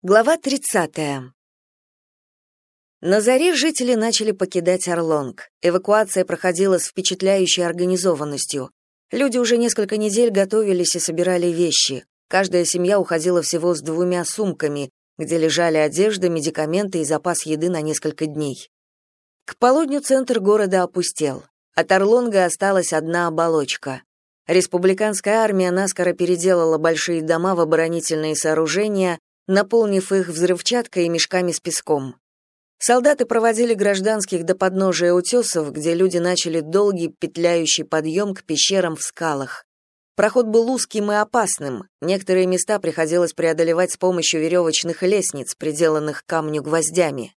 Глава 30. На заре жители начали покидать Орлонг. Эвакуация проходила с впечатляющей организованностью. Люди уже несколько недель готовились и собирали вещи. Каждая семья уходила всего с двумя сумками, где лежали одежда, медикаменты и запас еды на несколько дней. К полудню центр города опустел. От Орлонга осталась одна оболочка. Республиканская армия наскоро переделала большие дома в оборонительные сооружения, наполнив их взрывчаткой и мешками с песком. Солдаты проводили гражданских до подножия утесов, где люди начали долгий петляющий подъем к пещерам в скалах. Проход был узким и опасным, некоторые места приходилось преодолевать с помощью веревочных лестниц, приделанных камню гвоздями.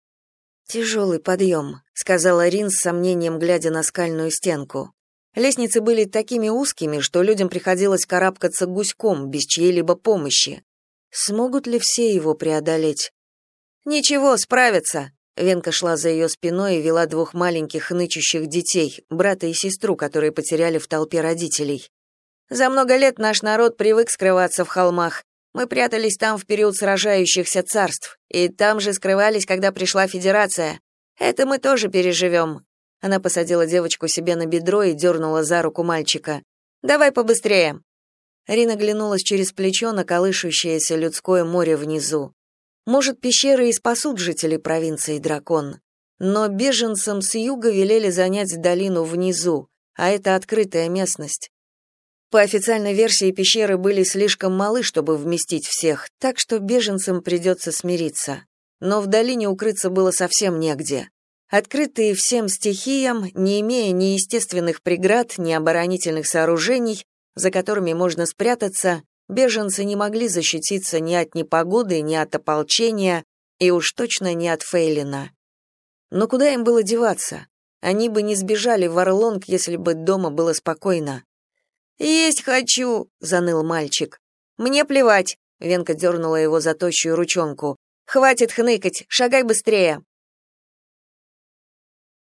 «Тяжелый подъем», — сказала Рин с сомнением, глядя на скальную стенку. Лестницы были такими узкими, что людям приходилось карабкаться гуськом, без чьей-либо помощи. Смогут ли все его преодолеть? Ничего, справятся. Венка шла за ее спиной и вела двух маленьких нычущих детей, брата и сестру, которые потеряли в толпе родителей. За много лет наш народ привык скрываться в холмах. Мы прятались там в период сражающихся царств, и там же скрывались, когда пришла Федерация. Это мы тоже переживем». Она посадила девочку себе на бедро и дернула за руку мальчика. «Давай побыстрее». Рина глянулась через плечо на колышущееся людское море внизу. Может, пещеры и спасут жителей провинции Дракон, но беженцам с юга велели занять долину внизу, а это открытая местность. По официальной версии пещеры были слишком малы, чтобы вместить всех, так что беженцам придется смириться. Но в долине укрыться было совсем негде. Открытые всем стихиям, не имея ни естественных преград, ни оборонительных сооружений, за которыми можно спрятаться, беженцы не могли защититься ни от непогоды, ни от ополчения, и уж точно не от Фейлина. Но куда им было деваться? Они бы не сбежали в Орлонг, если бы дома было спокойно. «Есть хочу!» — заныл мальчик. «Мне плевать!» — Венка дернула его за тощую ручонку. «Хватит хныкать, шагай быстрее!»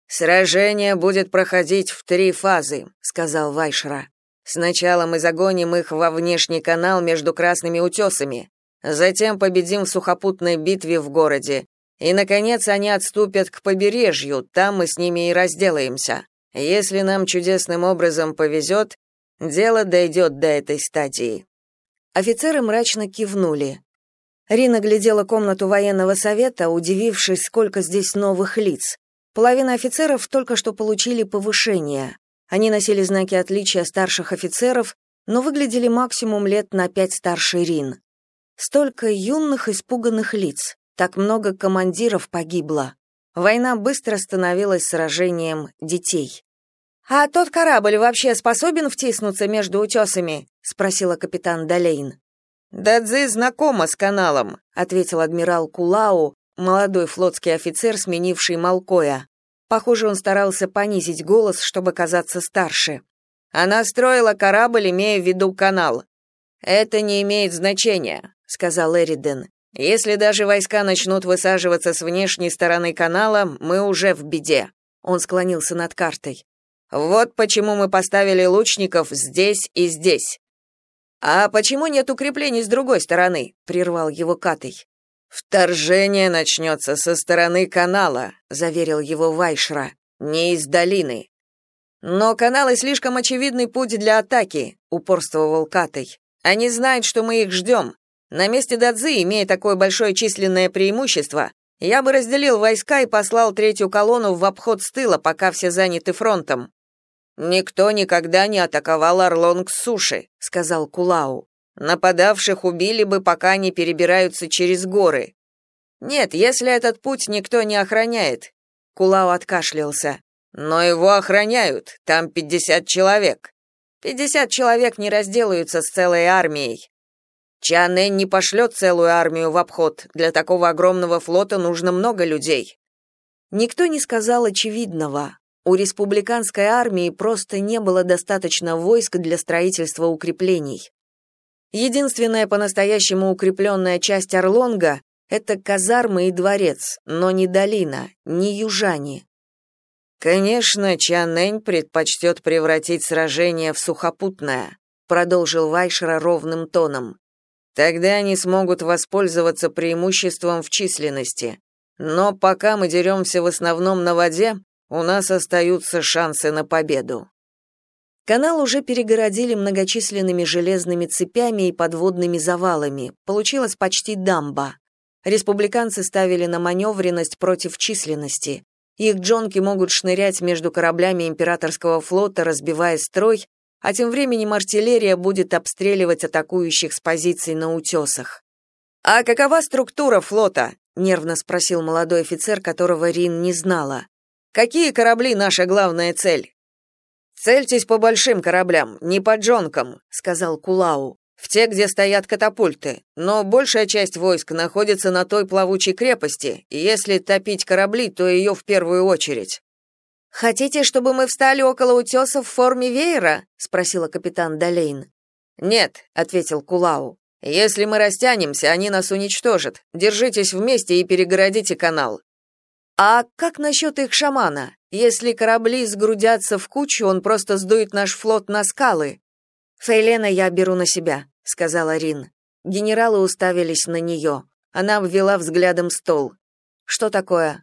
«Сражение будет проходить в три фазы», — сказал Вайшера. Сначала мы загоним их во внешний канал между Красными утесами, затем победим в сухопутной битве в городе, и, наконец, они отступят к побережью, там мы с ними и разделаемся. Если нам чудесным образом повезет, дело дойдет до этой стадии». Офицеры мрачно кивнули. Рина глядела комнату военного совета, удивившись, сколько здесь новых лиц. Половина офицеров только что получили повышение. Они носили знаки отличия старших офицеров, но выглядели максимум лет на пять старше Рин. Столько юных испуганных лиц, так много командиров погибло. Война быстро становилась сражением детей. «А тот корабль вообще способен втиснуться между утесами?» — спросила капитан Далейн. «Дадзи знакома с каналом», — ответил адмирал Кулау, молодой флотский офицер, сменивший Малкоя. Похоже, он старался понизить голос, чтобы казаться старше. Она строила корабль, имея в виду канал. Это не имеет значения, сказал Эриден. Если даже войска начнут высаживаться с внешней стороны канала, мы уже в беде. Он склонился над картой. Вот почему мы поставили лучников здесь и здесь. А почему нет укреплений с другой стороны? прервал его Катей. Вторжение начнется со стороны канала, заверил его Вайшра, не из долины. Но каналы слишком очевидный путь для атаки, упорствовал Катей. Они знают, что мы их ждем. На месте Дадзи, имея такое большое численное преимущество, я бы разделил войска и послал третью колонну в обход с тыла, пока все заняты фронтом. Никто никогда не атаковал Орлонг с суши, сказал Кулау. Нападавших убили бы, пока они перебираются через горы. Нет, если этот путь никто не охраняет. Кулау откашлялся. Но его охраняют. Там пятьдесят человек. Пятьдесят человек не разделаются с целой армией. Чанэн не пошлет целую армию в обход. Для такого огромного флота нужно много людей. Никто не сказал очевидного. У республиканской армии просто не было достаточно войск для строительства укреплений. Единственная по-настоящему укрепленная часть Орлонга — это казармы и дворец, но не долина, не южане. «Конечно, Чанэнь предпочтет превратить сражение в сухопутное», продолжил Вайшера ровным тоном. Тогда они смогут воспользоваться преимуществом в численности. Но пока мы деремся в основном на воде, у нас остаются шансы на победу. Канал уже перегородили многочисленными железными цепями и подводными завалами. Получилась почти дамба. Республиканцы ставили на маневренность против численности. Их джонки могут шнырять между кораблями императорского флота, разбивая строй, а тем временем артиллерия будет обстреливать атакующих с позиций на утесах. «А какова структура флота?» — нервно спросил молодой офицер, которого Рин не знала. «Какие корабли наша главная цель?» «Цельтесь по большим кораблям, не по джонкам», — сказал Кулау. «В те, где стоят катапульты. Но большая часть войск находится на той плавучей крепости, и если топить корабли, то ее в первую очередь». «Хотите, чтобы мы встали около утесов в форме веера?» — спросила капитан Далейн. «Нет», — ответил Кулау. «Если мы растянемся, они нас уничтожат. Держитесь вместе и перегородите канал». «А как насчет их шамана? Если корабли сгрудятся в кучу, он просто сдует наш флот на скалы». «Фейлена я беру на себя», — сказала Рин. Генералы уставились на нее. Она обвела взглядом стол. «Что такое?»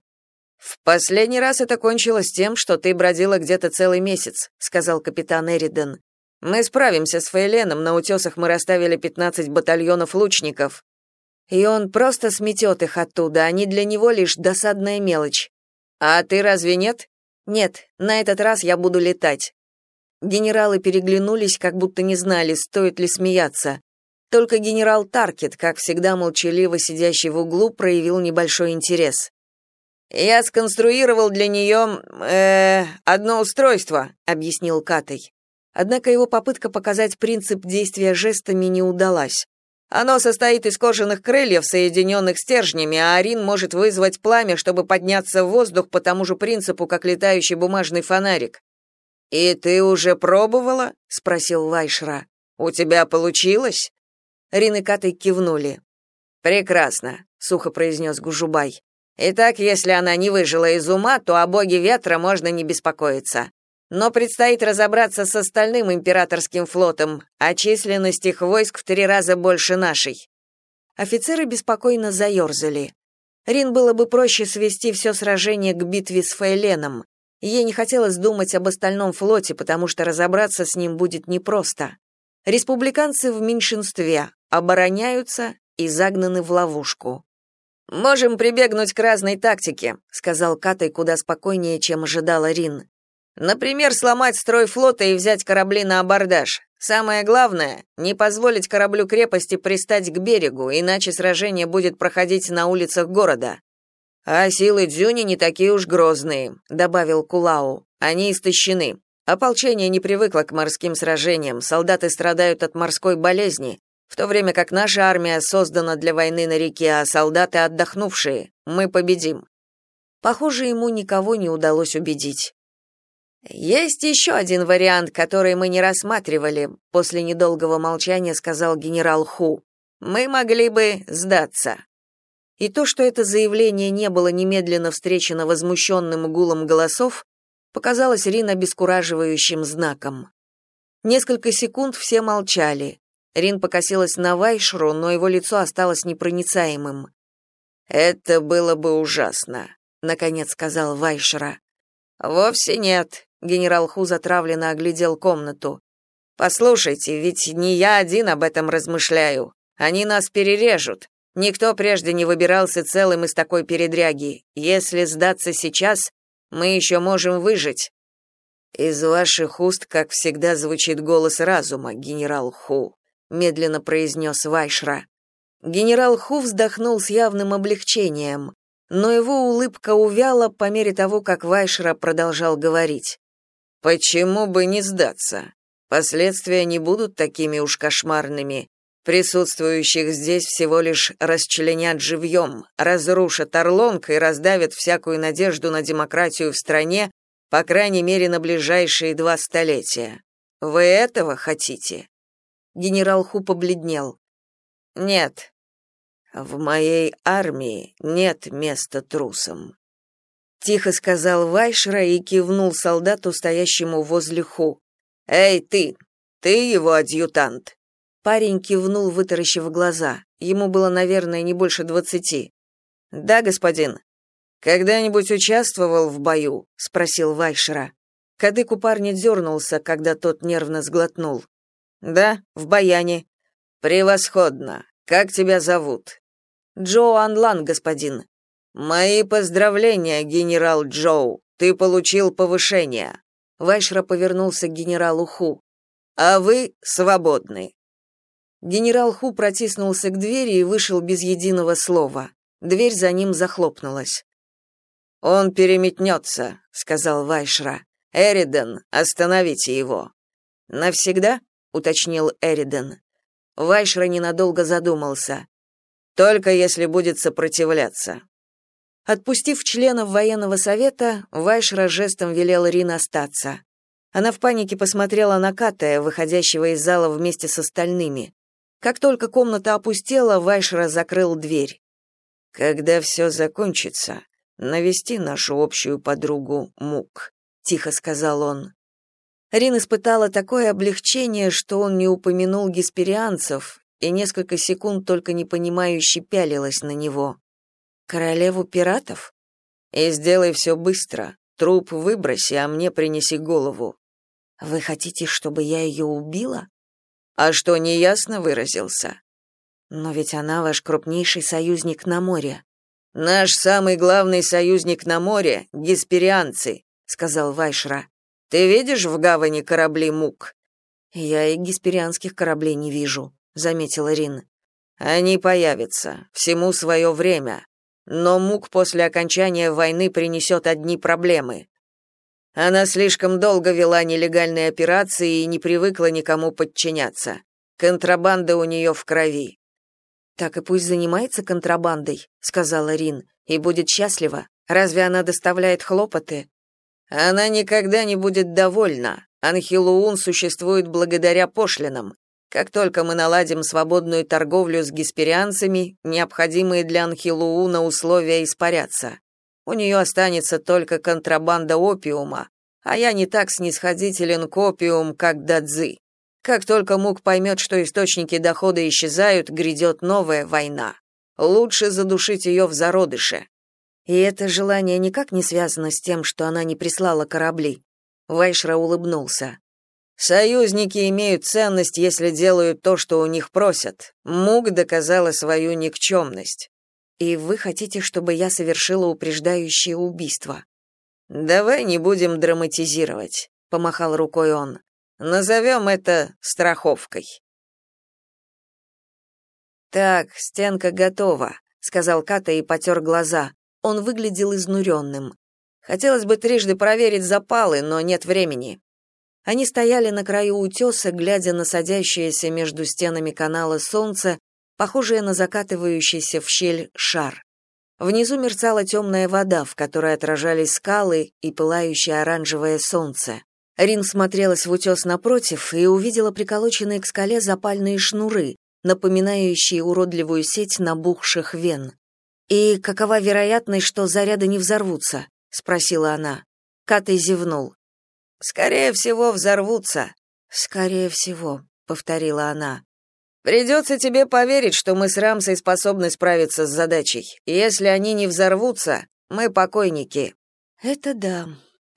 В последний раз это кончилось тем, что ты бродила где-то целый месяц, сказал капитан Эриден. Мы справимся с Фейленом, на утесах мы расставили 15 батальонов лучников. И он просто сметет их оттуда, они для него лишь досадная мелочь. А ты разве нет? Нет, на этот раз я буду летать. Генералы переглянулись, как будто не знали, стоит ли смеяться. Только генерал Таркет, как всегда молчаливо сидящий в углу, проявил небольшой интерес. «Я сконструировал для нее... Э, одно устройство», — объяснил Катай. Однако его попытка показать принцип действия жестами не удалась. Оно состоит из кожаных крыльев, соединенных стержнями, а Арин может вызвать пламя, чтобы подняться в воздух по тому же принципу, как летающий бумажный фонарик. «И ты уже пробовала?» — спросил Вайшра. «У тебя получилось?» Рин и Катай кивнули. «Прекрасно», — сухо произнес Гужубай. Итак, если она не выжила из ума, то о боге ветра можно не беспокоиться. Но предстоит разобраться с остальным императорским флотом, а численность их войск в три раза больше нашей. Офицеры беспокойно заерзали. Рин было бы проще свести все сражение к битве с Фейленом. Ей не хотелось думать об остальном флоте, потому что разобраться с ним будет непросто. Республиканцы в меньшинстве, обороняются и загнаны в ловушку. Можем прибегнуть к разной тактике, сказал Катай куда спокойнее, чем ожидала Рин. Например, сломать строй флота и взять корабли на абордаж. Самое главное не позволить кораблю крепости пристать к берегу, иначе сражение будет проходить на улицах города. А силы Дзюни не такие уж грозные, добавил Кулау. Они истощены. Ополчение не привыкло к морским сражениям, солдаты страдают от морской болезни, в то время как наша армия создана для войны на реке, а солдаты отдохнувшие. Мы победим. Похоже, ему никого не удалось убедить. Есть еще один вариант, который мы не рассматривали, после недолгого молчания сказал генерал Ху. Мы могли бы сдаться. И то, что это заявление не было немедленно встречено возмущенным гулом голосов, показалось Рин обескураживающим знаком. Несколько секунд все молчали. Рин покосилась на Вайшру, но его лицо осталось непроницаемым. «Это было бы ужасно», — наконец сказал Вайшра. «Вовсе нет», — генерал Ху затравленно оглядел комнату. «Послушайте, ведь не я один об этом размышляю. Они нас перережут. Никто прежде не выбирался целым из такой передряги. Если сдаться сейчас, мы еще можем выжить». «Из ваших уст, как всегда, звучит голос разума, генерал Ху», медленно произнес Вайшра. Генерал Ху вздохнул с явным облегчением, но его улыбка увяла по мере того, как Вайшра продолжал говорить. Почему бы не сдаться? Последствия не будут такими уж кошмарными. Присутствующих здесь всего лишь расчленят живьем, разрушат Орлонг и раздавят всякую надежду на демократию в стране, по крайней мере, на ближайшие два столетия. Вы этого хотите? Генерал Ху побледнел. Нет. В моей армии нет места трусам. Тихо сказал Вайшра и кивнул солдату, стоящему возле Ху. Эй, ты! Ты его адъютант. Парень кивнул, вытаращив глаза. Ему было, наверное, не больше двадцати. «Да, господин». «Когда-нибудь участвовал в бою?» — спросил Вайшера. Кадык у парня дернулся, когда тот нервно сглотнул. «Да, в баяне». «Превосходно. Как тебя зовут?» «Джо Анлан, господин». «Мои поздравления, генерал Джоу. Ты получил повышение». Вайшера повернулся к генералу Ху. «А вы свободны». Генерал Ху протиснулся к двери и вышел без единого слова. Дверь за ним захлопнулась. «Он переметнется», — сказал Вайшра. «Эриден, остановите его». «Навсегда?» — уточнил Эриден. Вайшра ненадолго задумался. «Только если будет сопротивляться». Отпустив членов военного совета, Вайшра жестом велел Рин остаться. Она в панике посмотрела на Катая, выходящего из зала вместе с остальными. Как только комната опустела, Вайшера закрыл дверь. «Когда все закончится, навести нашу общую подругу Мук», — тихо сказал он. Рин испытала такое облегчение, что он не упомянул гесперианцев, и несколько секунд только непонимающе пялилась на него. «Королеву пиратов?» «И сделай все быстро. Труп выброси, а мне принеси голову». «Вы хотите, чтобы я ее убила?» А что, неясно выразился? Но ведь она ваш крупнейший союзник на море. Наш самый главный союзник на море — гесперианцы, сказал Вайшра. Ты видишь в гавани корабли Мук? Я и гесперианских кораблей не вижу, заметила Рин. Они появятся, всему свое время. Но Мук после окончания войны принесет одни проблемы. Она слишком долго вела нелегальные операции и не привыкла никому подчиняться. Контрабанда у нее в крови. Так и пусть занимается контрабандой, сказала Рин, и будет счастлива. Разве она доставляет хлопоты? Она никогда не будет довольна. Анхилуун существует благодаря пошлинам. Как только мы наладим свободную торговлю с гесперианцами, необходимые для Анхилууна условия испарятся. У нее останется только контрабанда опиума, а я не так снисходителен к опиум, как Дадзи. Как только Мук поймет, что источники дохода исчезают, грядет новая война. Лучше задушить ее в зародыше. И это желание никак не связано с тем, что она не прислала корабли. Вайшра улыбнулся. Союзники имеют ценность, если делают то, что у них просят. Мук доказала свою никчемность. И вы хотите, чтобы я совершила упреждающее убийство? Давай не будем драматизировать, помахал рукой он. Назовем это страховкой. Так, стенка готова, сказал Ката и потер глаза. Он выглядел изнуренным. Хотелось бы трижды проверить запалы, но нет времени. Они стояли на краю утеса, глядя на садящееся между стенами канала солнце похожее на закатывающийся в щель шар. Внизу мерцала темная вода, в которой отражались скалы и пылающее оранжевое солнце. Рин смотрелась в утес напротив и увидела приколоченные к скале запальные шнуры, напоминающие уродливую сеть набухших вен. «И какова вероятность, что заряды не взорвутся?» — спросила она. Катай зевнул. «Скорее всего, взорвутся». «Скорее всего», — повторила она. Придется тебе поверить, что мы с Рамсой способны справиться с задачей. Если они не взорвутся, мы покойники. Это да.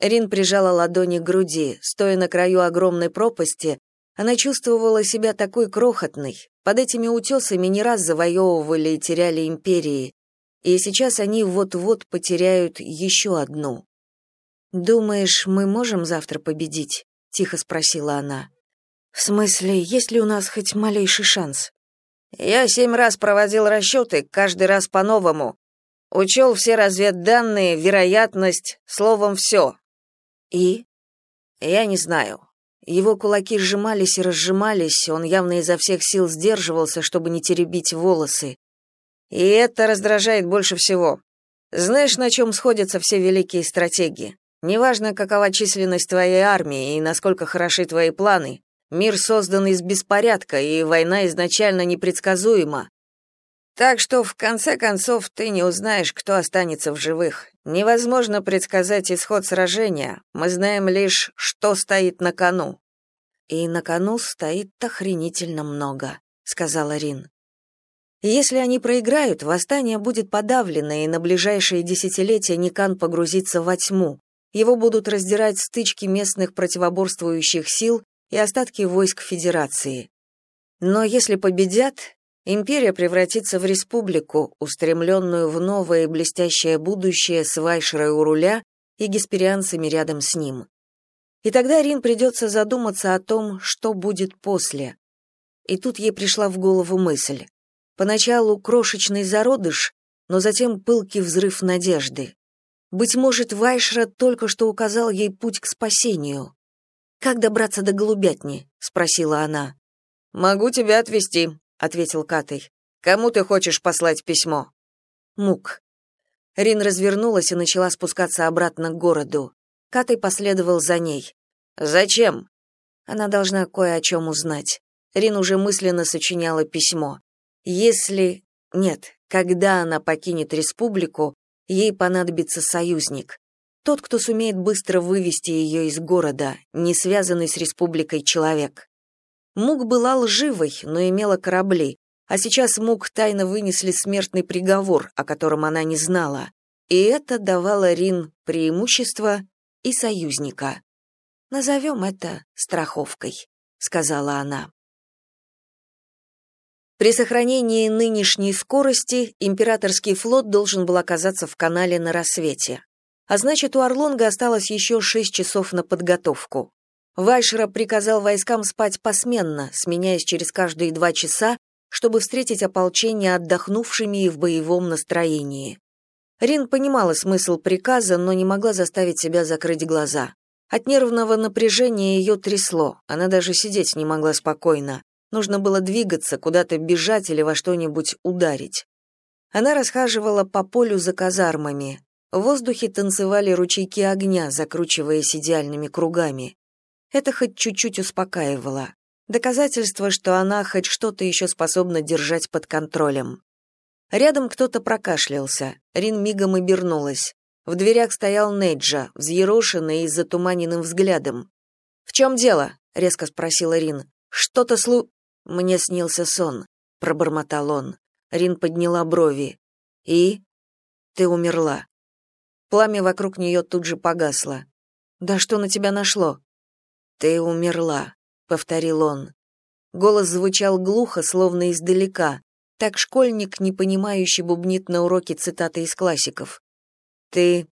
Рин прижала ладони к груди, стоя на краю огромной пропасти. Она чувствовала себя такой крохотной. Под этими утесами не раз завоевывали и теряли империи. И сейчас они вот-вот потеряют еще одну. «Думаешь, мы можем завтра победить?» — тихо спросила она. В смысле, есть ли у нас хоть малейший шанс? Я семь раз проводил расчеты, каждый раз по-новому. Учел все разведданные, вероятность, словом, все. И? Я не знаю. Его кулаки сжимались и разжимались, он явно изо всех сил сдерживался, чтобы не теребить волосы. И это раздражает больше всего. Знаешь, на чем сходятся все великие стратегии? Неважно, какова численность твоей армии и насколько хороши твои планы, Мир создан из беспорядка, и война изначально непредсказуема. Так что, в конце концов, ты не узнаешь, кто останется в живых. Невозможно предсказать исход сражения, мы знаем лишь, что стоит на кону. и на кону стоит охренительно много, сказала Рин. Если они проиграют, восстание будет подавлено, и на ближайшие десятилетия Никан погрузится во тьму. Его будут раздирать стычки местных противоборствующих сил и остатки войск Федерации. Но если победят, империя превратится в республику, устремленную в новое блестящее будущее с Вайшерой у руля и гесперианцами рядом с ним. И тогда Рин придется задуматься о том, что будет после. И тут ей пришла в голову мысль. Поначалу крошечный зародыш, но затем пылкий взрыв надежды. Быть может, Вайшра только что указал ей путь к спасению. «Как добраться до голубятни?» — спросила она. «Могу тебя отвезти», — ответил Катей. «Кому ты хочешь послать письмо?» «Мук». Рин развернулась и начала спускаться обратно к городу. Катей последовал за ней. «Зачем?» Она должна кое о чем узнать. Рин уже мысленно сочиняла письмо. Если... Нет, когда она покинет республику, ей понадобится союзник. Тот, кто сумеет быстро вывести ее из города, не связанный с республикой человек. Мук была лживой, но имела корабли, а сейчас Мук тайно вынесли смертный приговор, о котором она не знала. И это давало Рин преимущество и союзника. «Назовем это страховкой», — сказала она. При сохранении нынешней скорости императорский флот должен был оказаться в канале на рассвете. А значит, у Орлонга осталось еще шесть часов на подготовку. Вайшера приказал войскам спать посменно, сменяясь через каждые два часа, чтобы встретить ополчение отдохнувшими и в боевом настроении. Рин понимала смысл приказа, но не могла заставить себя закрыть глаза. От нервного напряжения ее трясло, она даже сидеть не могла спокойно. Нужно было двигаться, куда-то бежать или во что-нибудь ударить. Она расхаживала по полю за казармами. В воздухе танцевали ручейки огня, закручиваясь идеальными кругами. Это хоть чуть-чуть успокаивало. Доказательство, что она хоть что-то еще способна держать под контролем. Рядом кто-то прокашлялся. Рин мигом обернулась. В дверях стоял Неджа, взъерошенный и затуманенным взглядом. «В чем дело?» — резко спросила Рин. «Что-то слу...» «Мне снился сон», — пробормотал он. Рин подняла брови. «И?» «Ты умерла». Пламя вокруг нее тут же погасло. «Да что на тебя нашло?» «Ты умерла», — повторил он. Голос звучал глухо, словно издалека. Так школьник, не понимающий, бубнит на уроке цитаты из классиков. Ты...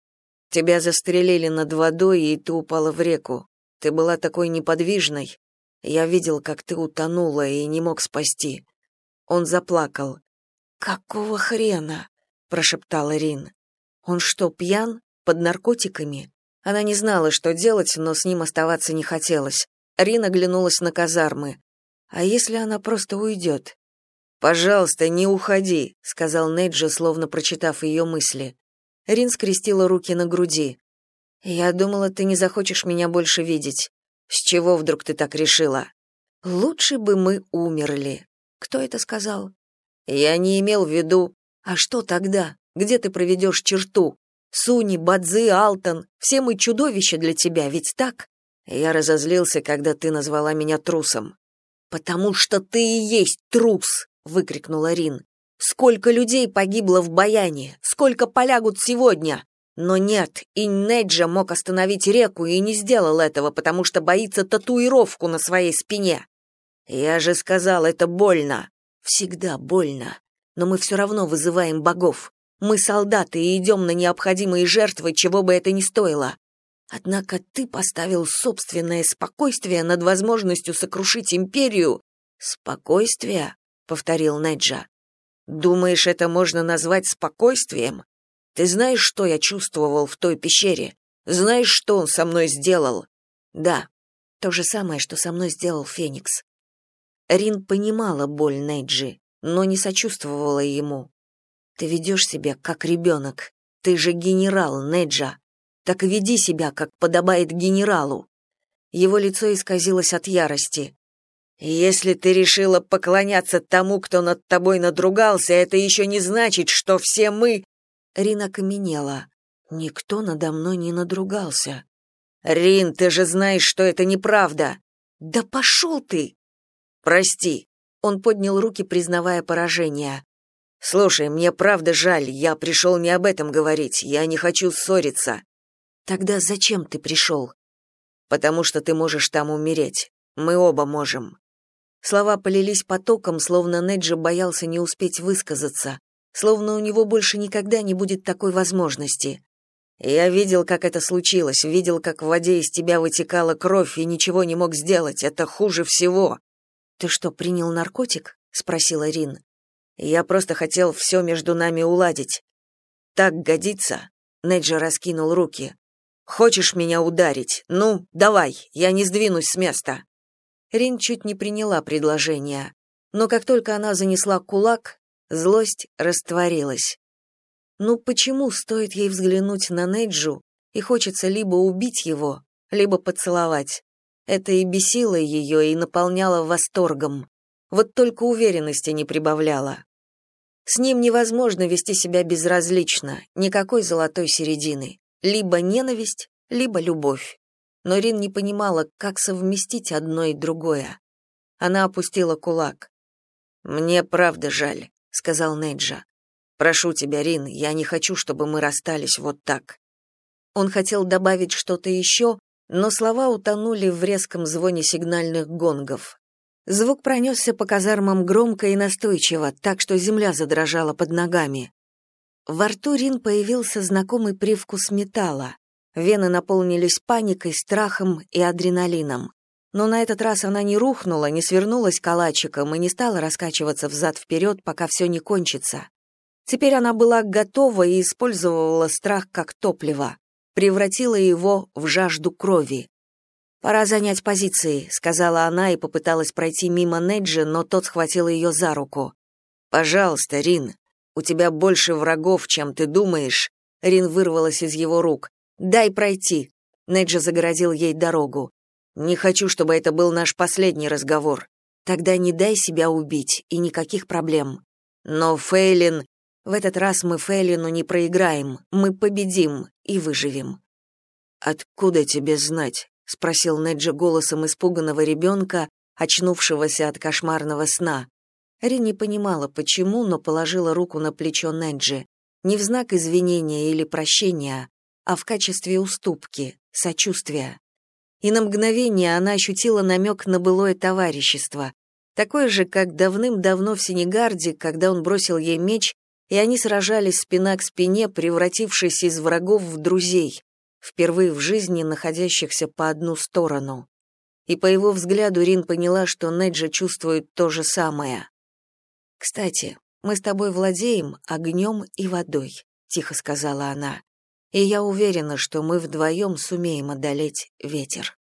Тебя застрелили над водой, и ты упала в реку. Ты была такой неподвижной. Я видел, как ты утонула и не мог спасти. Он заплакал. «Какого хрена?» — прошептала Рин. «Он что, пьян? Под наркотиками?» Она не знала, что делать, но с ним оставаться не хотелось. Рин оглянулась на казармы. «А если она просто уйдет?» «Пожалуйста, не уходи», — сказал Неджи, словно прочитав ее мысли. Рин скрестила руки на груди. «Я думала, ты не захочешь меня больше видеть. С чего вдруг ты так решила?» «Лучше бы мы умерли». «Кто это сказал?» «Я не имел в виду...» «А что тогда? Где ты проведешь черту? Суни, Бадзи, Алтон, все мы чудовища для тебя, ведь так?» Я разозлился, когда ты назвала меня трусом. «Потому что ты и есть трус!» — выкрикнула Рин. Сколько людей погибло в Баяне, сколько полягут сегодня. Но нет, Иннеджа мог остановить реку и не сделал этого, потому что боится татуировку на своей спине. Я же сказал, это больно. Всегда больно. Но мы все равно вызываем богов. Мы солдаты и идем на необходимые жертвы, чего бы это ни стоило. Однако ты поставил собственное спокойствие над возможностью сокрушить империю. Спокойствие, повторил Неджа. Думаешь, это можно назвать спокойствием? Ты знаешь, что я чувствовал в той пещере? Знаешь, что он со мной сделал? Да, то же самое, что со мной сделал Феникс. Рин понимала боль Нейджи, но не сочувствовала ему. Ты ведешь себя как ребенок. Ты же генерал, Неджа. Так веди себя, как подобает генералу. Его лицо исказилось от ярости. Если ты решила поклоняться тому, кто над тобой надругался, это еще не значит, что все мы...» Рина каменела. «Никто надо мной не надругался». «Рин, ты же знаешь, что это неправда!» Да пошел ты! Прости. Он поднял руки, признавая поражение. Слушай, мне правда жаль, я пришел не об этом говорить, я не хочу ссориться. Тогда зачем ты пришел?» Потому что ты можешь там умереть. Мы оба можем. Слова полились потоком, словно Неджи боялся не успеть высказаться, словно у него больше никогда не будет такой возможности. Я видел, как это случилось, видел, как в воде из тебя вытекала кровь и ничего не мог сделать. Это хуже всего. Ты что, принял наркотик? спросила Рин. Я просто хотел все между нами уладить. Так годится? Неджи раскинул руки. Хочешь меня ударить? Ну, давай, я не сдвинусь с места. Рин чуть не приняла предложение, но как только она занесла кулак, злость растворилась. Ну почему стоит ей взглянуть на Неджу, и хочется либо убить его, либо поцеловать? Это и бесило ее, и наполняло восторгом. Вот только уверенности не прибавляло. С ним невозможно вести себя безразлично, никакой золотой середины. Либо ненависть, либо любовь. Но Рин не понимала, как совместить одно и другое. Она опустила кулак. «Мне правда жаль», — сказал Нейджа. «Прошу тебя, Рин, я не хочу, чтобы мы расстались вот так». Он хотел добавить что-то еще, но слова утонули в резком звоне сигнальных гонгов. Звук пронесся по казармам громко и настойчиво, так что земля задрожала под ногами. Во рту Рин появился знакомый привкус металла. Вены наполнились паникой, страхом и адреналином. Но на этот раз она не рухнула, не свернулась калачиком и не стала раскачиваться взад-вперед, пока все не кончится. Теперь она была готова и использовала страх как топливо, превратила его в жажду крови. «Пора занять позиции», — сказала она и попыталась пройти мимо Неджи, но тот схватил ее за руку. «Пожалуйста, Рин, у тебя больше врагов, чем ты думаешь». Рин вырвалась из его рук. «Дай пройти». Неджи загородил ей дорогу. «Не хочу, чтобы это был наш последний разговор». «Тогда не дай себя убить, и никаких проблем». «Но Фейлин...» «В этот раз мы Фейлину не проиграем, мы победим и выживем». «Откуда тебе знать?» — спросил Неджи голосом испуганного ребенка, очнувшегося от кошмарного сна. Ри не понимала, почему, но положила руку на плечо Неджи. Не в знак извинения или прощения, а в качестве уступки, сочувствия. И на мгновение она ощутила намек на былое товарищество, такое же, как давным-давно в Сенегарде, когда он бросил ей меч, и они сражались спина к спине, превратившись из врагов в друзей, впервые в жизни находящихся по одну сторону. И по его взгляду Рин поняла, что Неджа чувствует то же самое. «Кстати, мы с тобой владеем огнем и водой», — тихо сказала она и я уверена, что мы вдвоем сумеем одолеть ветер.